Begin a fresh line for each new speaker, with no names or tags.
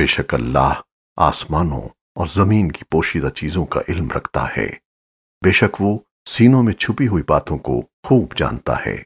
بے شک اللہ آسمانوں اور زمین کی پوشیدہ چیزوں کا علم رکھتا ہے۔ بے شک وہ سینوں میں چھپی ہوئی باتوں کو خوب جانتا ہے۔